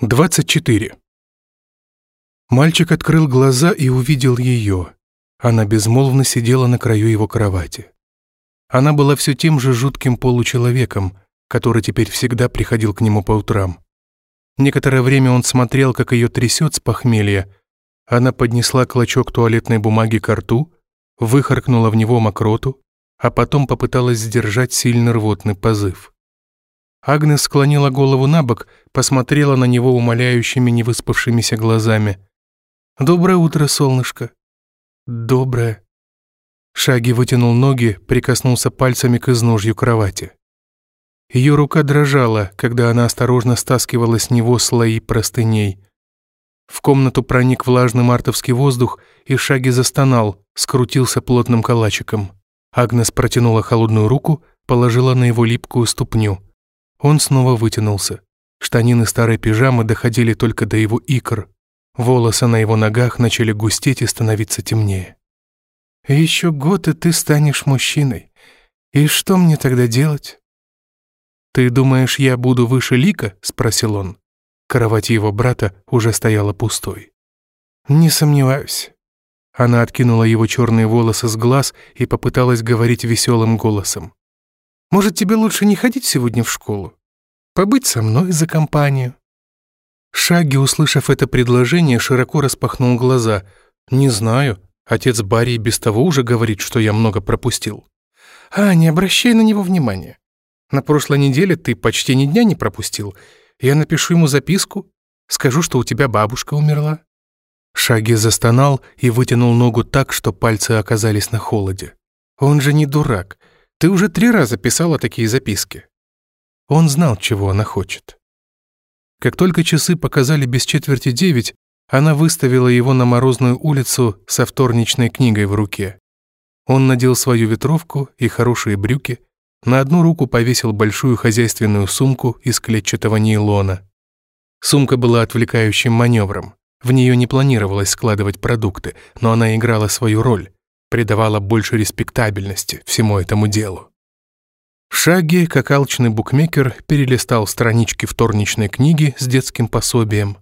24. Мальчик открыл глаза и увидел ее. Она безмолвно сидела на краю его кровати. Она была все тем же жутким получеловеком, который теперь всегда приходил к нему по утрам. Некоторое время он смотрел, как ее трясет с похмелья. Она поднесла клочок туалетной бумаги к рту, выхаркнула в него мокроту, а потом попыталась сдержать сильный рвотный позыв. Агнес склонила голову на бок, посмотрела на него умоляющими невыспавшимися глазами. «Доброе утро, солнышко». «Доброе». Шаги вытянул ноги, прикоснулся пальцами к изножью кровати. Ее рука дрожала, когда она осторожно стаскивала с него слои простыней. В комнату проник влажный мартовский воздух, и Шаги застонал, скрутился плотным калачиком. Агнес протянула холодную руку, положила на его липкую ступню. Он снова вытянулся. Штанины старой пижамы доходили только до его икр. Волосы на его ногах начали густеть и становиться темнее. «Еще год, и ты станешь мужчиной. И что мне тогда делать?» «Ты думаешь, я буду выше Лика?» — спросил он. Кровать его брата уже стояла пустой. «Не сомневаюсь». Она откинула его черные волосы с глаз и попыталась говорить веселым голосом. Может, тебе лучше не ходить сегодня в школу? Побыть со мной за компанию?» Шаги, услышав это предложение, широко распахнул глаза. «Не знаю. Отец Барри без того уже говорит, что я много пропустил». «А, не обращай на него внимания. На прошлой неделе ты почти ни дня не пропустил. Я напишу ему записку, скажу, что у тебя бабушка умерла». Шаги застонал и вытянул ногу так, что пальцы оказались на холоде. «Он же не дурак. Ты уже три раза писала такие записки». Он знал, чего она хочет. Как только часы показали без четверти девять, она выставила его на морозную улицу со вторничной книгой в руке. Он надел свою ветровку и хорошие брюки, на одну руку повесил большую хозяйственную сумку из клетчатого нейлона. Сумка была отвлекающим маневром. В нее не планировалось складывать продукты, но она играла свою роль придавала больше респектабельности всему этому делу. В шаге, как алчный букмекер, перелистал странички вторничной книги с детским пособием.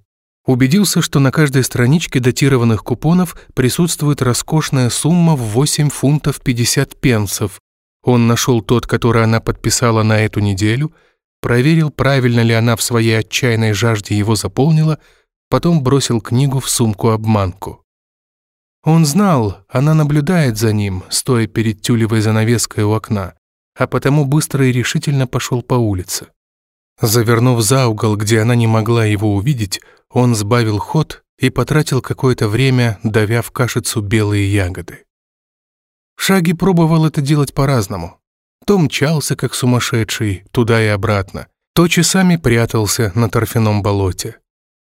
Убедился, что на каждой страничке датированных купонов присутствует роскошная сумма в 8 фунтов 50 пенсов. Он нашел тот, который она подписала на эту неделю, проверил, правильно ли она в своей отчаянной жажде его заполнила, потом бросил книгу в сумку-обманку. Он знал, она наблюдает за ним, стоя перед тюлевой занавеской у окна, а потому быстро и решительно пошел по улице. Завернув за угол, где она не могла его увидеть, он сбавил ход и потратил какое-то время, давя в кашицу белые ягоды. Шаги пробовал это делать по-разному. То мчался, как сумасшедший, туда и обратно, то часами прятался на торфяном болоте.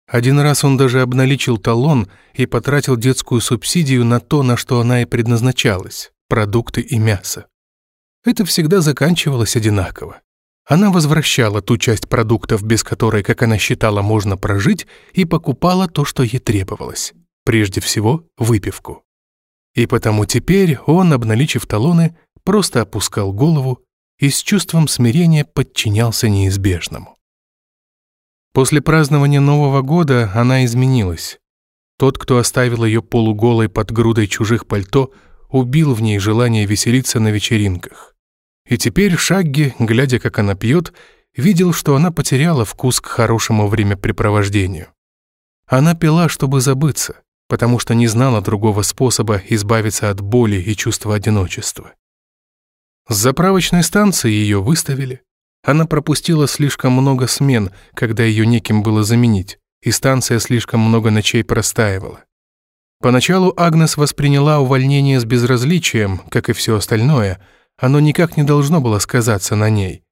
Один раз он даже обналичил талон и потратил детскую субсидию на то, на что она и предназначалась – продукты и мясо. Это всегда заканчивалось одинаково. Она возвращала ту часть продуктов, без которой, как она считала, можно прожить, и покупала то, что ей требовалось. Прежде всего, выпивку. И потому теперь он, обналичив талоны, просто опускал голову и с чувством смирения подчинялся неизбежному. После празднования Нового года она изменилась. Тот, кто оставил ее полуголой под грудой чужих пальто, убил в ней желание веселиться на вечеринках. И теперь Шагги, глядя, как она пьет, видел, что она потеряла вкус к хорошему времяпрепровождению. Она пила, чтобы забыться, потому что не знала другого способа избавиться от боли и чувства одиночества. С заправочной станции ее выставили, она пропустила слишком много смен, когда ее неким было заменить, и станция слишком много ночей простаивала. Поначалу Агнес восприняла увольнение с безразличием, как и все остальное, оно никак не должно было сказаться на ней.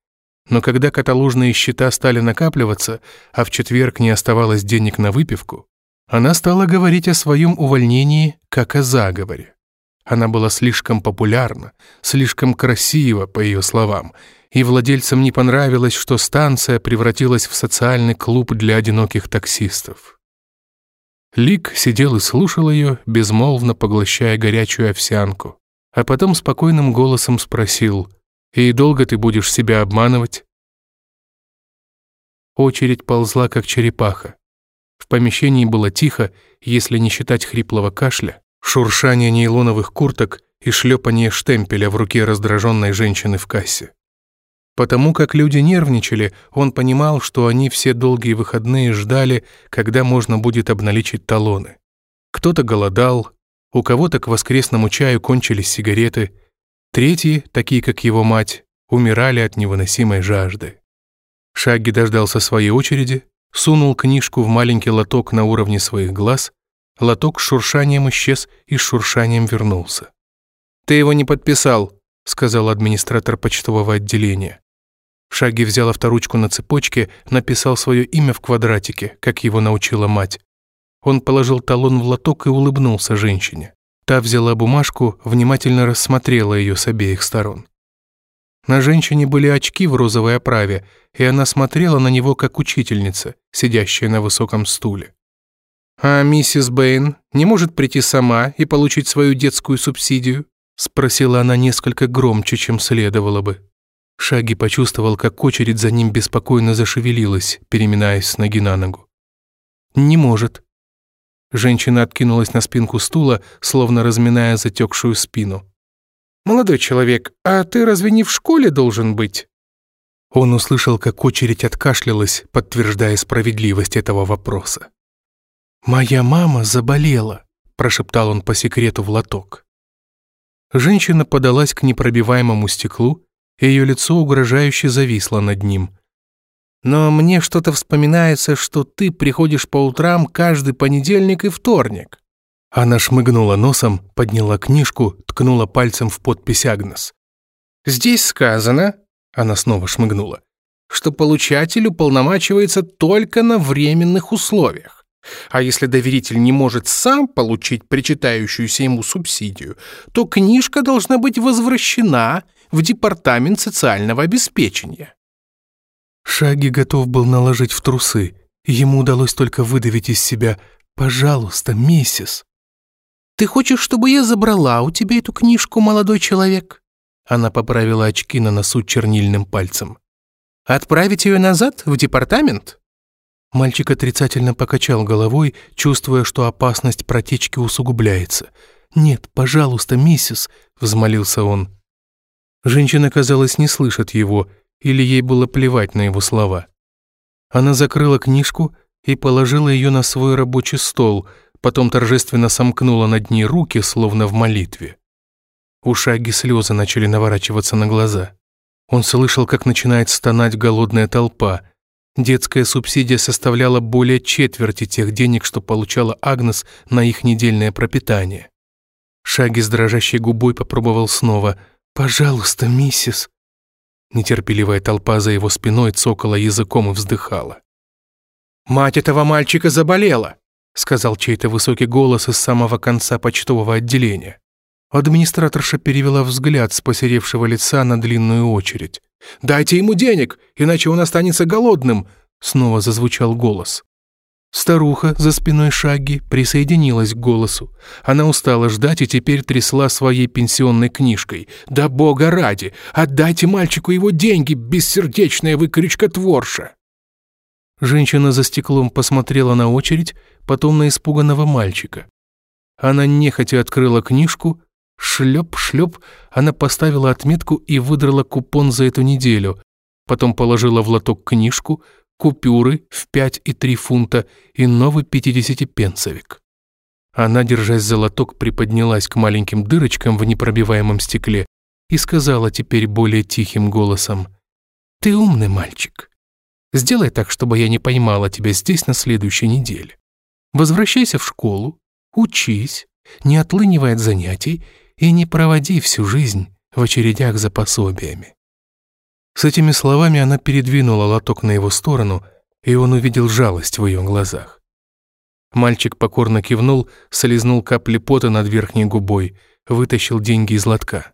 Но когда каталожные счета стали накапливаться, а в четверг не оставалось денег на выпивку, она стала говорить о своем увольнении как о заговоре. Она была слишком популярна, слишком красива, по ее словам, и владельцам не понравилось, что станция превратилась в социальный клуб для одиноких таксистов. Лик сидел и слушал ее, безмолвно поглощая горячую овсянку, а потом спокойным голосом спросил, «И долго ты будешь себя обманывать?» Очередь ползла, как черепаха. В помещении было тихо, если не считать хриплого кашля, шуршания нейлоновых курток и шлепание штемпеля в руке раздраженной женщины в кассе. Потому как люди нервничали, он понимал, что они все долгие выходные ждали, когда можно будет обналичить талоны. Кто-то голодал, у кого-то к воскресному чаю кончились сигареты, третьи, такие как его мать, умирали от невыносимой жажды. Шаги дождался своей очереди, сунул книжку в маленький лоток на уровне своих глаз, лоток с шуршанием исчез и с шуршанием вернулся. «Ты его не подписал», — сказал администратор почтового отделения. Шаги взял авторучку на цепочке, написал свое имя в квадратике, как его научила мать. Он положил талон в лоток и улыбнулся женщине. Та взяла бумажку, внимательно рассмотрела ее с обеих сторон. На женщине были очки в розовой оправе, и она смотрела на него как учительница, сидящая на высоком стуле. «А миссис Бэйн не может прийти сама и получить свою детскую субсидию?» спросила она несколько громче, чем следовало бы. Шаги почувствовал, как очередь за ним беспокойно зашевелилась, переминаясь с ноги на ногу. «Не может». Женщина откинулась на спинку стула, словно разминая затекшую спину. «Молодой человек, а ты разве не в школе должен быть?» Он услышал, как очередь откашлялась, подтверждая справедливость этого вопроса. «Моя мама заболела», – прошептал он по секрету в лоток. Женщина подалась к непробиваемому стеклу, ее лицо угрожающе зависло над ним. «Но мне что-то вспоминается, что ты приходишь по утрам каждый понедельник и вторник». Она шмыгнула носом, подняла книжку, ткнула пальцем в подпись Агнес. «Здесь сказано», — она снова шмыгнула, «что получатель уполномачивается только на временных условиях. А если доверитель не может сам получить причитающуюся ему субсидию, то книжка должна быть возвращена в Департамент социального обеспечения. Шаги готов был наложить в трусы. Ему удалось только выдавить из себя «Пожалуйста, миссис». «Ты хочешь, чтобы я забрала у тебя эту книжку, молодой человек?» Она поправила очки на носу чернильным пальцем. «Отправить ее назад, в департамент?» Мальчик отрицательно покачал головой, чувствуя, что опасность протечки усугубляется. «Нет, пожалуйста, миссис», — взмолился он. Женщина, казалось, не слышит его, или ей было плевать на его слова. Она закрыла книжку и положила ее на свой рабочий стол, потом торжественно сомкнула над ней руки, словно в молитве. У Шаги слезы начали наворачиваться на глаза. Он слышал, как начинает стонать голодная толпа. Детская субсидия составляла более четверти тех денег, что получала Агнес на их недельное пропитание. Шаги с дрожащей губой попробовал снова – «Пожалуйста, миссис». Нетерпеливая толпа за его спиной цокала языком и вздыхала. «Мать этого мальчика заболела», сказал чей-то высокий голос из самого конца почтового отделения. Администраторша перевела взгляд с посеревшего лица на длинную очередь. «Дайте ему денег, иначе он останется голодным», снова зазвучал голос. Старуха за спиной Шаги присоединилась к голосу. Она устала ждать и теперь трясла своей пенсионной книжкой. «Да бога ради! Отдайте мальчику его деньги, бессердечная вы крючкотворша!» Женщина за стеклом посмотрела на очередь, потом на испуганного мальчика. Она нехотя открыла книжку, шлеп-шлеп, она поставила отметку и выдрала купон за эту неделю, потом положила в лоток книжку, купюры в 5 и 3 фунта и новый 50-пенсовик. Она, держась за лоток, приподнялась к маленьким дырочкам в непробиваемом стекле и сказала теперь более тихим голосом, «Ты умный мальчик. Сделай так, чтобы я не поймала тебя здесь на следующей неделе. Возвращайся в школу, учись, не отлынивай от занятий и не проводи всю жизнь в очередях за пособиями. С этими словами она передвинула лоток на его сторону, и он увидел жалость в ее глазах. Мальчик покорно кивнул, слезнул капли пота над верхней губой, вытащил деньги из лотка.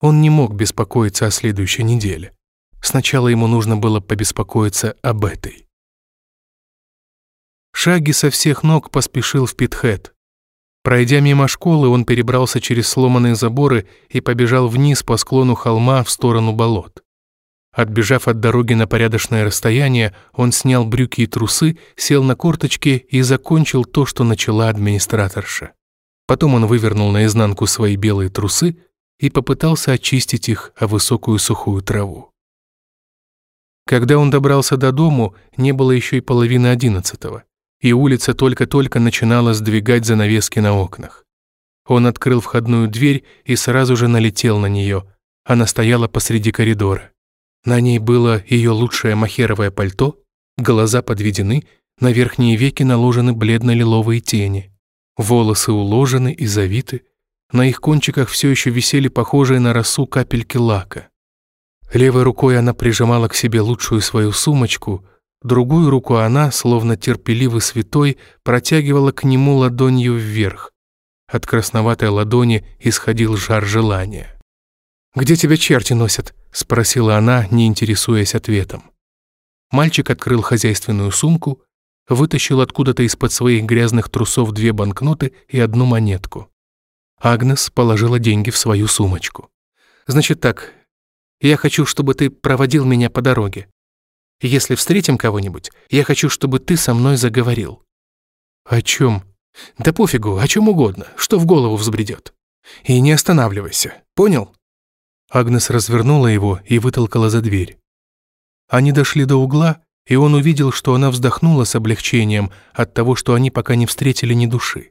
Он не мог беспокоиться о следующей неделе. Сначала ему нужно было побеспокоиться об этой. Шаги со всех ног поспешил в Питхэт. Пройдя мимо школы, он перебрался через сломанные заборы и побежал вниз по склону холма в сторону болот. Отбежав от дороги на порядочное расстояние, он снял брюки и трусы, сел на корточки и закончил то, что начала администраторша. Потом он вывернул наизнанку свои белые трусы и попытался очистить их о высокую сухую траву. Когда он добрался до дому, не было еще и половины одиннадцатого, и улица только-только начинала сдвигать занавески на окнах. Он открыл входную дверь и сразу же налетел на нее. Она стояла посреди коридора. На ней было ее лучшее махеровое пальто, глаза подведены, на верхние веки наложены бледно-лиловые тени. Волосы уложены и завиты, на их кончиках все еще висели похожие на росу капельки лака. Левой рукой она прижимала к себе лучшую свою сумочку, другую руку она, словно терпеливый святой, протягивала к нему ладонью вверх. От красноватой ладони исходил жар желания. «Где тебя черти носят?» — спросила она, не интересуясь ответом. Мальчик открыл хозяйственную сумку, вытащил откуда-то из-под своих грязных трусов две банкноты и одну монетку. Агнес положила деньги в свою сумочку. «Значит так, я хочу, чтобы ты проводил меня по дороге. Если встретим кого-нибудь, я хочу, чтобы ты со мной заговорил». «О чем?» «Да пофигу, о чем угодно, что в голову взбредет. И не останавливайся, понял?» Агнес развернула его и вытолкала за дверь. Они дошли до угла, и он увидел, что она вздохнула с облегчением от того, что они пока не встретили ни души.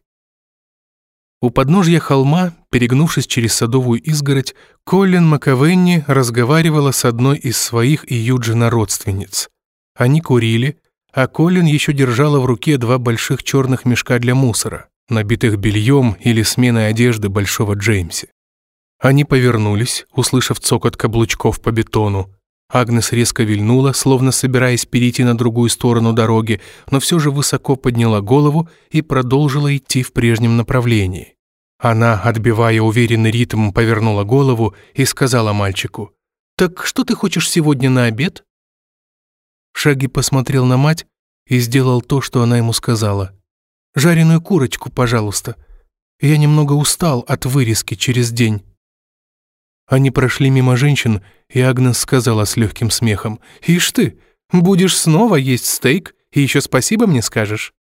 У подножья холма, перегнувшись через садовую изгородь, Коллин Макавенни разговаривала с одной из своих и Юджина родственниц. Они курили, а Коллин еще держала в руке два больших черных мешка для мусора, набитых бельем или сменой одежды Большого Джеймси. Они повернулись, услышав цокот каблучков по бетону. Агнес резко вильнула, словно собираясь перейти на другую сторону дороги, но все же высоко подняла голову и продолжила идти в прежнем направлении. Она, отбивая уверенный ритм, повернула голову и сказала мальчику, «Так что ты хочешь сегодня на обед?» Шаги посмотрел на мать и сделал то, что она ему сказала. «Жареную курочку, пожалуйста. Я немного устал от вырезки через день». Они прошли мимо женщин, и Агнес сказала с легким смехом, «Ишь ты, будешь снова есть стейк, и еще спасибо мне скажешь?»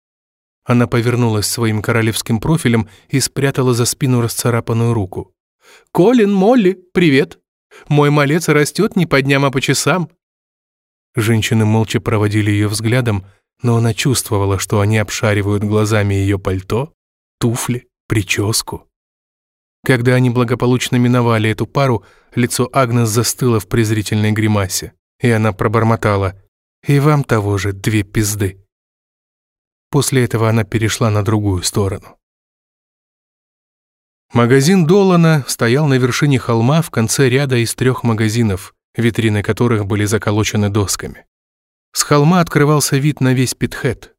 Она повернулась своим королевским профилем и спрятала за спину расцарапанную руку. «Колин, Молли, привет! Мой малец растет не по дням, а по часам!» Женщины молча проводили ее взглядом, но она чувствовала, что они обшаривают глазами ее пальто, туфли, прическу. Когда они благополучно миновали эту пару, лицо Агнес застыло в презрительной гримасе, и она пробормотала «И вам того же две пизды». После этого она перешла на другую сторону. Магазин Долана стоял на вершине холма в конце ряда из трех магазинов, витрины которых были заколочены досками. С холма открывался вид на весь Питхэт.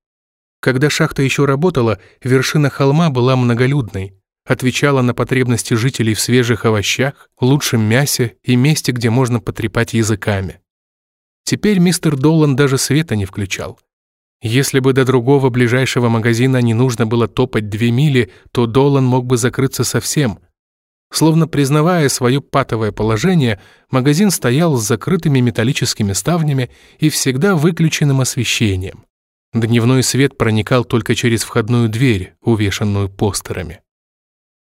Когда шахта еще работала, вершина холма была многолюдной, отвечала на потребности жителей в свежих овощах, лучшем мясе и месте, где можно потрепать языками. Теперь мистер Долан даже света не включал. Если бы до другого ближайшего магазина не нужно было топать две мили, то Долан мог бы закрыться совсем. Словно признавая свое патовое положение, магазин стоял с закрытыми металлическими ставнями и всегда выключенным освещением. Дневной свет проникал только через входную дверь, увешанную постерами.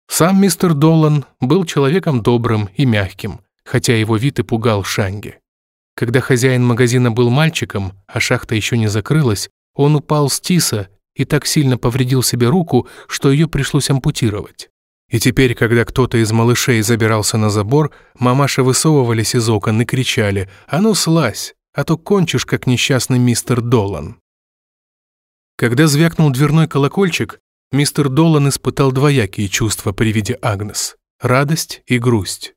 Сам мистер Долан был человеком добрым и мягким, хотя его вид и пугал Шанги. Когда хозяин магазина был мальчиком, а шахта еще не закрылась, он упал с тиса и так сильно повредил себе руку, что ее пришлось ампутировать. И теперь, когда кто-то из малышей забирался на забор, мамаши высовывались из окон и кричали «А ну слазь, а то кончишь, как несчастный мистер Долан». Когда звякнул дверной колокольчик, мистер Долан испытал двоякие чувства при виде Агнес – радость и грусть.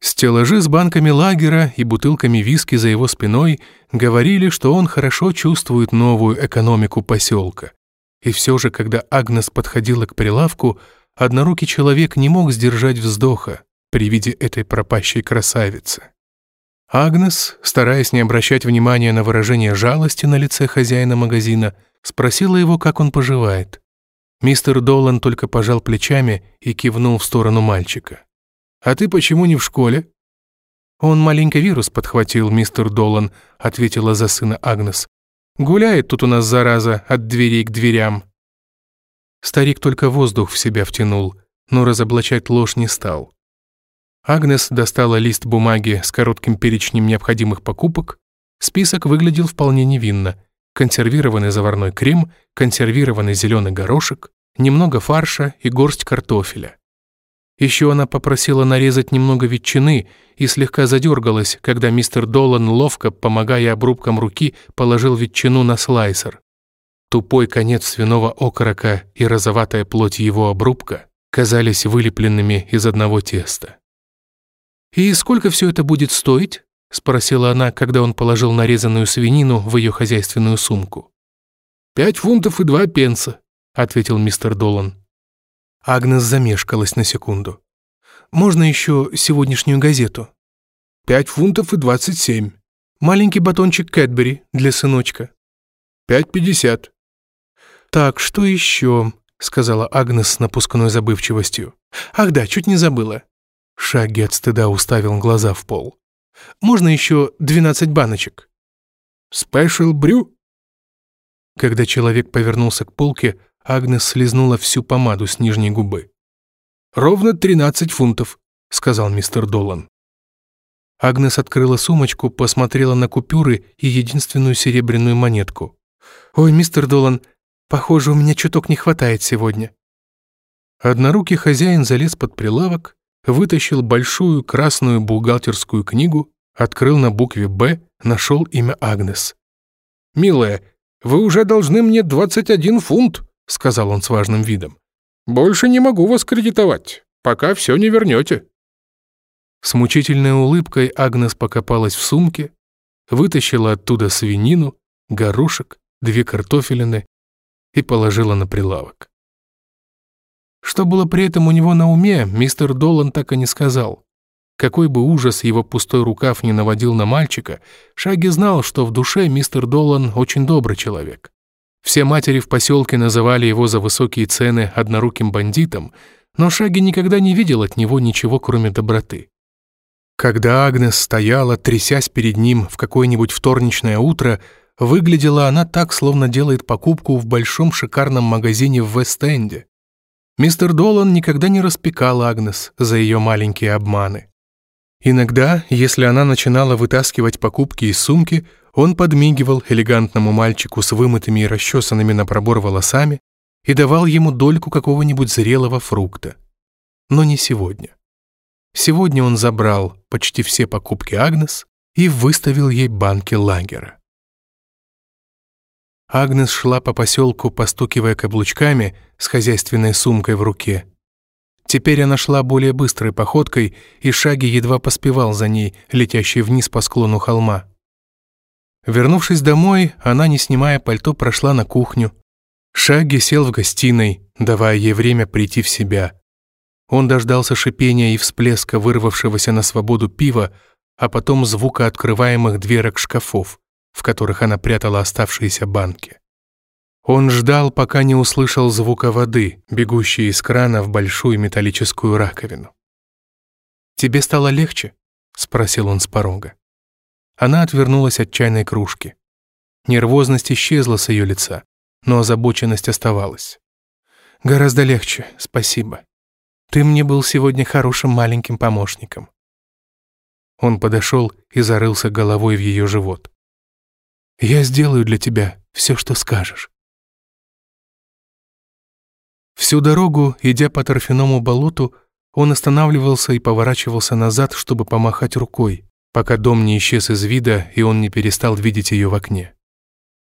Стеллажи с банками лагера и бутылками виски за его спиной говорили, что он хорошо чувствует новую экономику поселка. И все же, когда Агнес подходила к прилавку, однорукий человек не мог сдержать вздоха при виде этой пропащей красавицы. Агнес, стараясь не обращать внимания на выражение жалости на лице хозяина магазина, спросила его, как он поживает. Мистер Долан только пожал плечами и кивнул в сторону мальчика. «А ты почему не в школе?» «Он маленький вирус подхватил, мистер Долан», — ответила за сына Агнес. «Гуляет тут у нас, зараза, от дверей к дверям». Старик только воздух в себя втянул, но разоблачать ложь не стал. Агнес достала лист бумаги с коротким перечнем необходимых покупок. Список выглядел вполне невинно. Консервированный заварной крем, консервированный зеленый горошек, немного фарша и горсть картофеля. Еще она попросила нарезать немного ветчины и слегка задергалась, когда мистер Долан ловко, помогая обрубком руки, положил ветчину на слайсер. Тупой конец свиного окорока и розоватая плоть его обрубка казались вылепленными из одного теста. «И сколько все это будет стоить?» — спросила она, когда он положил нарезанную свинину в ее хозяйственную сумку. «Пять фунтов и два пенса», — ответил мистер Долан. Агнес замешкалась на секунду. «Можно еще сегодняшнюю газету?» «Пять фунтов и двадцать семь». «Маленький батончик Кэтбери для сыночка». «Пять пятьдесят». «Так, что еще?» — сказала Агнес с напускной забывчивостью. «Ах да, чуть не забыла». Шаги от стыда уставил глаза в пол. «Можно еще двенадцать баночек?» «Спешл брю?» Когда человек повернулся к полке, Агнес слезнула всю помаду с нижней губы. «Ровно тринадцать фунтов», — сказал мистер Долан. Агнес открыла сумочку, посмотрела на купюры и единственную серебряную монетку. «Ой, мистер Долан, похоже, у меня чуток не хватает сегодня». Однорукий хозяин залез под прилавок, вытащил большую красную бухгалтерскую книгу, открыл на букве «Б», нашел имя Агнес. «Милая, вы уже должны мне 21 фунт», — сказал он с важным видом. «Больше не могу вас кредитовать, пока все не вернете». С мучительной улыбкой Агнес покопалась в сумке, вытащила оттуда свинину, горошек, две картофелины и положила на прилавок. Что было при этом у него на уме, мистер Долан так и не сказал. Какой бы ужас его пустой рукав не наводил на мальчика, Шаги знал, что в душе мистер Долан очень добрый человек. Все матери в поселке называли его за высокие цены одноруким бандитом, но Шаги никогда не видел от него ничего, кроме доброты. Когда Агнес стояла, трясясь перед ним в какое-нибудь вторничное утро, выглядела она так, словно делает покупку в большом шикарном магазине в Вест-Энде. Мистер Долан никогда не распекал Агнес за ее маленькие обманы. Иногда, если она начинала вытаскивать покупки из сумки, он подмигивал элегантному мальчику с вымытыми и расчесанными на пробор волосами и давал ему дольку какого-нибудь зрелого фрукта. Но не сегодня. Сегодня он забрал почти все покупки Агнес и выставил ей банки лагера. Агнес шла по поселку, постукивая каблучками с хозяйственной сумкой в руке. Теперь она шла более быстрой походкой, и Шаги едва поспевал за ней, летящей вниз по склону холма. Вернувшись домой, она, не снимая пальто, прошла на кухню. Шаги сел в гостиной, давая ей время прийти в себя. Он дождался шипения и всплеска вырвавшегося на свободу пива, а потом звука открываемых дверок шкафов, в которых она прятала оставшиеся банки. Он ждал, пока не услышал звука воды, бегущей из крана в большую металлическую раковину. «Тебе стало легче?» — спросил он с порога. Она отвернулась от чайной кружки. Нервозность исчезла с ее лица, но озабоченность оставалась. «Гораздо легче, спасибо. Ты мне был сегодня хорошим маленьким помощником». Он подошел и зарылся головой в ее живот. «Я сделаю для тебя все, что скажешь». Всю дорогу, идя по торфяному болоту, он останавливался и поворачивался назад, чтобы помахать рукой, пока дом не исчез из вида, и он не перестал видеть ее в окне.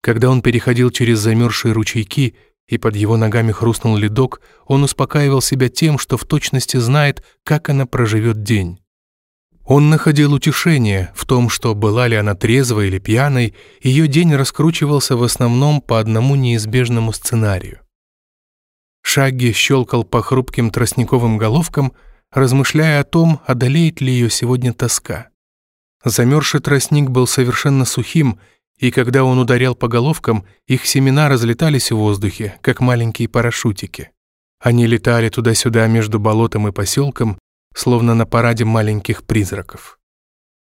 Когда он переходил через замерзшие ручейки, и под его ногами хрустнул ледок, он успокаивал себя тем, что в точности знает, как она проживет день. Он находил утешение в том, что была ли она трезвой или пьяной, ее день раскручивался в основном по одному неизбежному сценарию. Шагги щелкал по хрупким тростниковым головкам, размышляя о том, одолеет ли ее сегодня тоска. Замерзший тростник был совершенно сухим, и когда он ударял по головкам, их семена разлетались в воздухе, как маленькие парашютики. Они летали туда-сюда между болотом и поселком, словно на параде маленьких призраков.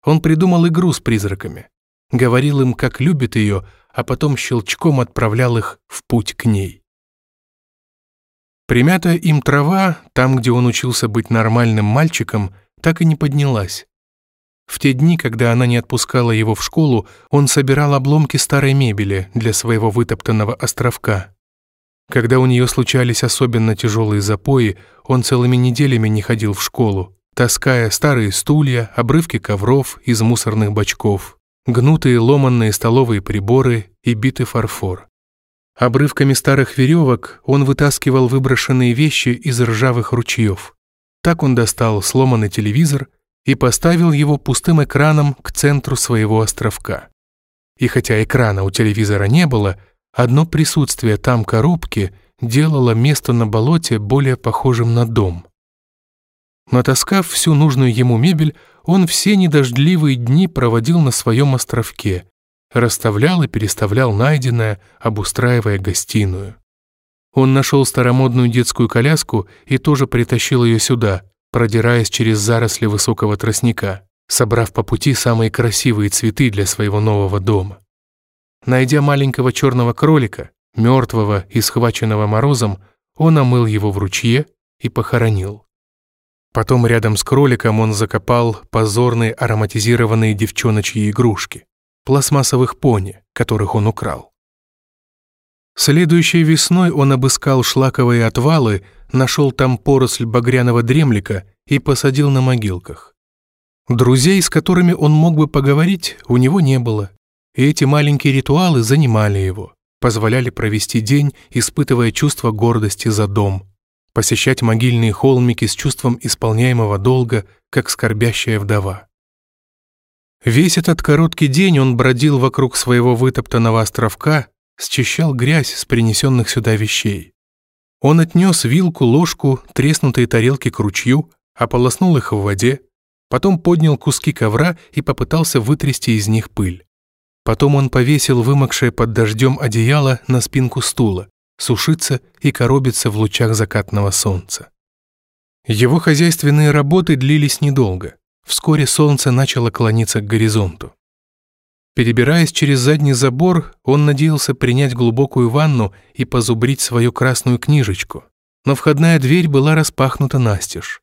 Он придумал игру с призраками. Говорил им, как любит ее, а потом щелчком отправлял их в путь к ней. Примятая им трава, там, где он учился быть нормальным мальчиком, так и не поднялась. В те дни, когда она не отпускала его в школу, он собирал обломки старой мебели для своего вытоптанного островка. Когда у нее случались особенно тяжелые запои, он целыми неделями не ходил в школу, таская старые стулья, обрывки ковров из мусорных бачков, гнутые ломанные столовые приборы и битый фарфор. Обрывками старых веревок он вытаскивал выброшенные вещи из ржавых ручьев. Так он достал сломанный телевизор и поставил его пустым экраном к центру своего островка. И хотя экрана у телевизора не было, одно присутствие там коробки делало место на болоте более похожим на дом. Натаскав всю нужную ему мебель, он все недождливые дни проводил на своем островке, расставлял и переставлял найденное, обустраивая гостиную. Он нашел старомодную детскую коляску и тоже притащил ее сюда, продираясь через заросли высокого тростника, собрав по пути самые красивые цветы для своего нового дома. Найдя маленького черного кролика, мертвого и схваченного морозом, он омыл его в ручье и похоронил. Потом рядом с кроликом он закопал позорные ароматизированные девчоночьи игрушки, пластмассовых пони, которых он украл. Следующей весной он обыскал шлаковые отвалы, нашел там поросль багряного дремлика и посадил на могилках. Друзей, с которыми он мог бы поговорить, у него не было, и эти маленькие ритуалы занимали его, позволяли провести день, испытывая чувство гордости за дом, посещать могильные холмики с чувством исполняемого долга, как скорбящая вдова. Весь этот короткий день он бродил вокруг своего вытоптанного островка, счищал грязь с принесенных сюда вещей. Он отнес вилку, ложку, треснутые тарелки к ручью, ополоснул их в воде, потом поднял куски ковра и попытался вытрясти из них пыль. Потом он повесил вымокшее под дождем одеяло на спинку стула, сушиться и коробиться в лучах закатного солнца. Его хозяйственные работы длились недолго. Вскоре солнце начало клониться к горизонту. Перебираясь через задний забор, он надеялся принять глубокую ванну и позубрить свою красную книжечку, но входная дверь была распахнута настежь.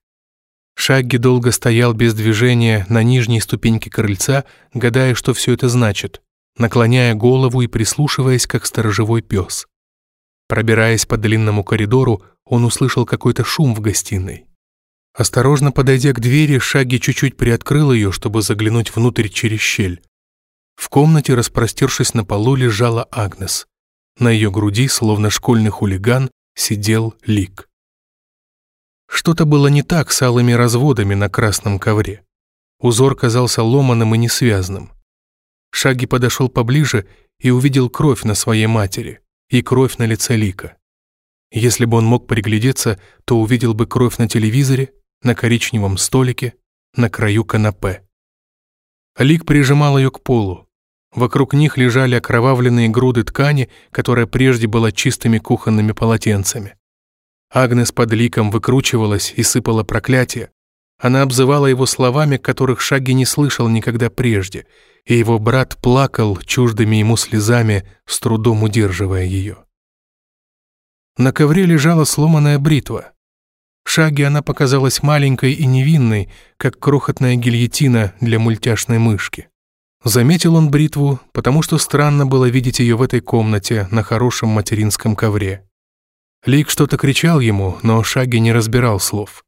Шагги долго стоял без движения на нижней ступеньке крыльца, гадая, что все это значит, наклоняя голову и прислушиваясь, как сторожевой пес. Пробираясь по длинному коридору, он услышал какой-то шум в гостиной. Осторожно подойдя к двери, Шаги чуть-чуть приоткрыл ее, чтобы заглянуть внутрь через щель. В комнате, распростершись на полу, лежала Агнес. На ее груди, словно школьный хулиган, сидел Лик. Что-то было не так с алыми разводами на красном ковре. Узор казался ломаным и несвязным. Шаги подошел поближе и увидел кровь на своей матери и кровь на лице Лика. Если бы он мог приглядеться, то увидел бы кровь на телевизоре, на коричневом столике, на краю канапе. Лик прижимал ее к полу. Вокруг них лежали окровавленные груды ткани, которая прежде была чистыми кухонными полотенцами. Агнес под ликом выкручивалась и сыпала проклятие. Она обзывала его словами, которых Шаги не слышал никогда прежде, и его брат плакал чуждыми ему слезами, с трудом удерживая ее. На ковре лежала сломанная бритва. Шаги она показалась маленькой и невинной, как крохотная гильотина для мультяшной мышки. Заметил он бритву, потому что странно было видеть ее в этой комнате на хорошем материнском ковре. Лик что-то кричал ему, но Шаги не разбирал слов.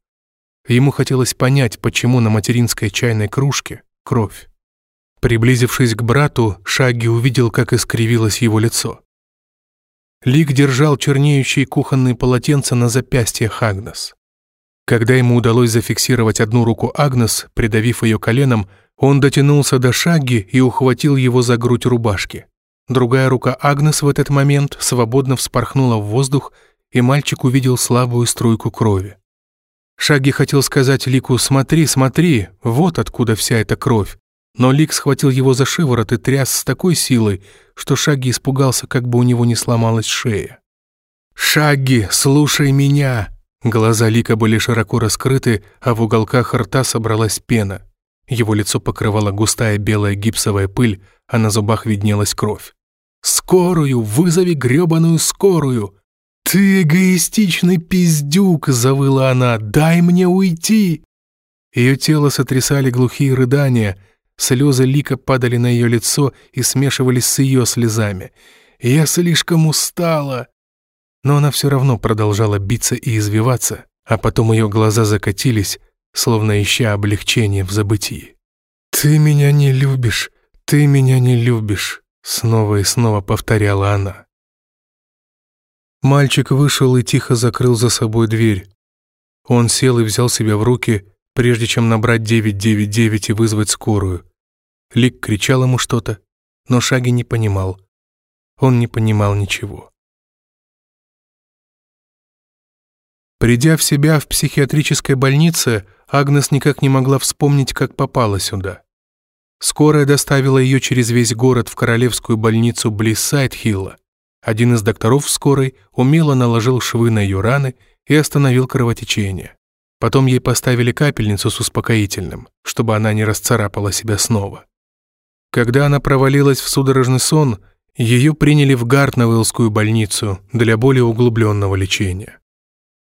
Ему хотелось понять, почему на материнской чайной кружке кровь. Приблизившись к брату, Шаги увидел, как искривилось его лицо. Лик держал чернеющие кухонные полотенца на запястьях Агнес. Когда ему удалось зафиксировать одну руку Агнес, придавив ее коленом, он дотянулся до Шаги и ухватил его за грудь рубашки. Другая рука Агнес в этот момент свободно вспорхнула в воздух, и мальчик увидел слабую струйку крови. Шаги хотел сказать Лику «Смотри, смотри, вот откуда вся эта кровь», но Лик схватил его за шиворот и тряс с такой силой, что Шаги испугался, как бы у него не сломалась шея. «Шаги, слушай меня!» Глаза Лика были широко раскрыты, а в уголках рта собралась пена. Его лицо покрывала густая белая гипсовая пыль, а на зубах виднелась кровь. «Скорую! Вызови грёбаную скорую!» «Ты эгоистичный пиздюк!» — завыла она. «Дай мне уйти!» Ее тело сотрясали глухие рыдания, слезы Лика падали на ее лицо и смешивались с ее слезами. «Я слишком устала!» Но она все равно продолжала биться и извиваться, а потом ее глаза закатились, словно ища облегчение в забытии. «Ты меня не любишь, ты меня не любишь», — снова и снова повторяла она. Мальчик вышел и тихо закрыл за собой дверь. Он сел и взял себя в руки, прежде чем набрать 999 и вызвать скорую. Лик кричал ему что-то, но Шаги не понимал. Он не понимал ничего. Придя в себя в психиатрической больнице, Агнес никак не могла вспомнить, как попала сюда. Скорая доставила ее через весь город в королевскую больницу близ Сайдхилла. Один из докторов скорой умело наложил швы на ее раны и остановил кровотечение. Потом ей поставили капельницу с успокоительным, чтобы она не расцарапала себя снова. Когда она провалилась в судорожный сон, ее приняли в Гартнавиллскую больницу для более углубленного лечения.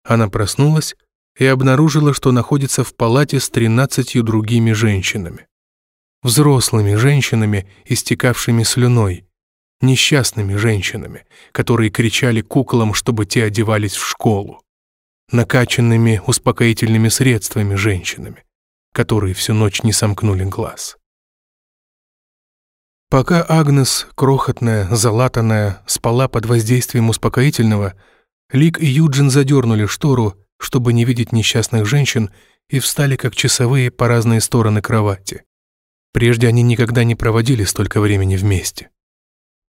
Она проснулась и обнаружила, что находится в палате с тринадцатью другими женщинами. Взрослыми женщинами, истекавшими слюной, несчастными женщинами, которые кричали куклам, чтобы те одевались в школу, накачанными успокоительными средствами женщинами, которые всю ночь не сомкнули глаз. Пока Агнес, крохотная, залатанная, спала под воздействием успокоительного, Лик и Юджин задернули штору чтобы не видеть несчастных женщин, и встали как часовые по разные стороны кровати. Прежде они никогда не проводили столько времени вместе.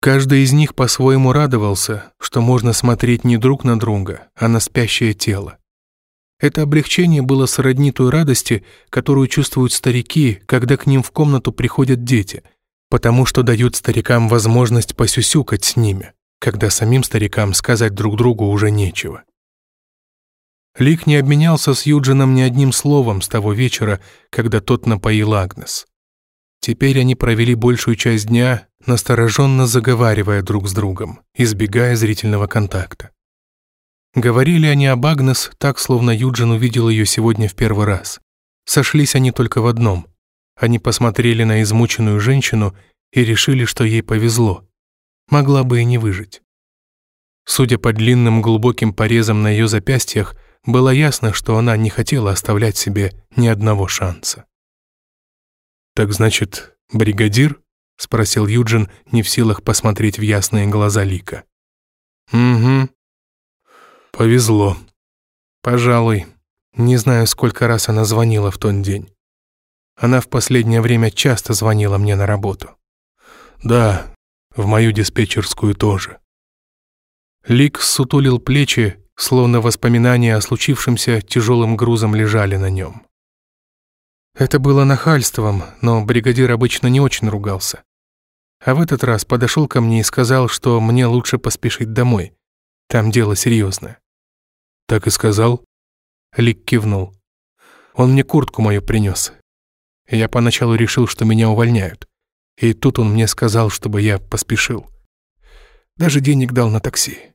Каждый из них по-своему радовался, что можно смотреть не друг на друга, а на спящее тело. Это облегчение было сродни той радости, которую чувствуют старики, когда к ним в комнату приходят дети, потому что дают старикам возможность посюсюкать с ними, когда самим старикам сказать друг другу уже нечего. Лик не обменялся с Юджином ни одним словом с того вечера, когда тот напоил Агнес. Теперь они провели большую часть дня, настороженно заговаривая друг с другом, избегая зрительного контакта. Говорили они об Агнес так, словно Юджин увидел ее сегодня в первый раз. Сошлись они только в одном. Они посмотрели на измученную женщину и решили, что ей повезло. Могла бы и не выжить. Судя по длинным глубоким порезам на ее запястьях, было ясно, что она не хотела оставлять себе ни одного шанса. «Так значит, бригадир?» — спросил Юджин, не в силах посмотреть в ясные глаза Лика. «Угу. Повезло. Пожалуй. Не знаю, сколько раз она звонила в тот день. Она в последнее время часто звонила мне на работу. Да, в мою диспетчерскую тоже». Лик сутулил плечи словно воспоминания о случившемся тяжелым грузом лежали на нем. Это было нахальством, но бригадир обычно не очень ругался. А в этот раз подошел ко мне и сказал, что мне лучше поспешить домой. Там дело серьезное. Так и сказал. Лик кивнул. Он мне куртку мою принес. Я поначалу решил, что меня увольняют. И тут он мне сказал, чтобы я поспешил. Даже денег дал на такси.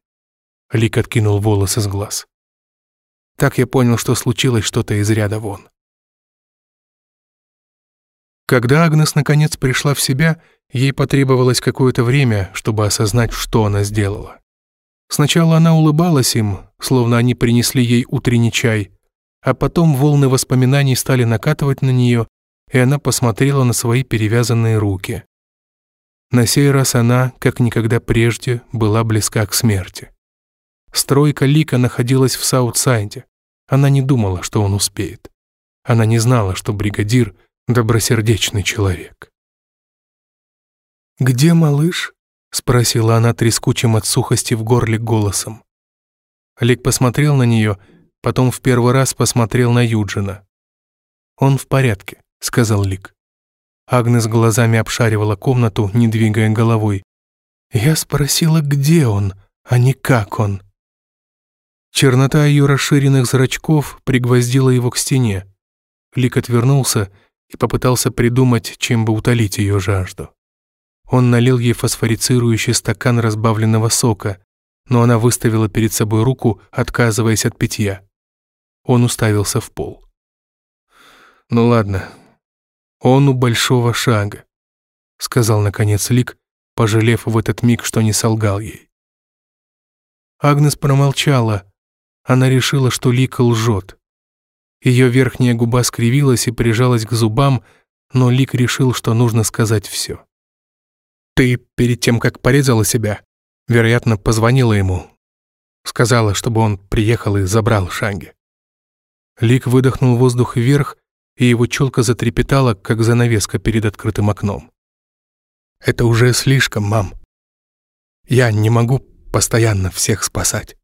Лик откинул волосы с глаз. Так я понял, что случилось что-то из ряда вон. Когда Агнес наконец пришла в себя, ей потребовалось какое-то время, чтобы осознать, что она сделала. Сначала она улыбалась им, словно они принесли ей утренний чай, а потом волны воспоминаний стали накатывать на нее, и она посмотрела на свои перевязанные руки. На сей раз она, как никогда прежде, была близка к смерти. Стройка Лика находилась в Саутсайде. Она не думала, что он успеет. Она не знала, что бригадир — добросердечный человек. «Где малыш?» — спросила она трескучим от сухости в горле голосом. Лик посмотрел на нее, потом в первый раз посмотрел на Юджина. «Он в порядке», — сказал Лик. Агнес глазами обшаривала комнату, не двигая головой. «Я спросила, где он, а не как он». Чернота ее расширенных зрачков пригвоздила его к стене. Лик отвернулся и попытался придумать, чем бы утолить ее жажду. Он налил ей фосфорицирующий стакан разбавленного сока, но она выставила перед собой руку, отказываясь от питья. Он уставился в пол. «Ну ладно, он у большого шага», — сказал наконец Лик, пожалев в этот миг, что не солгал ей. Агнес промолчала. Она решила, что Лик лжет. Ее верхняя губа скривилась и прижалась к зубам, но Лик решил, что нужно сказать все. «Ты перед тем, как порезала себя, вероятно, позвонила ему. Сказала, чтобы он приехал и забрал Шанги». Лик выдохнул воздух вверх, и его челка затрепетала, как занавеска перед открытым окном. «Это уже слишком, мам. Я не могу постоянно всех спасать».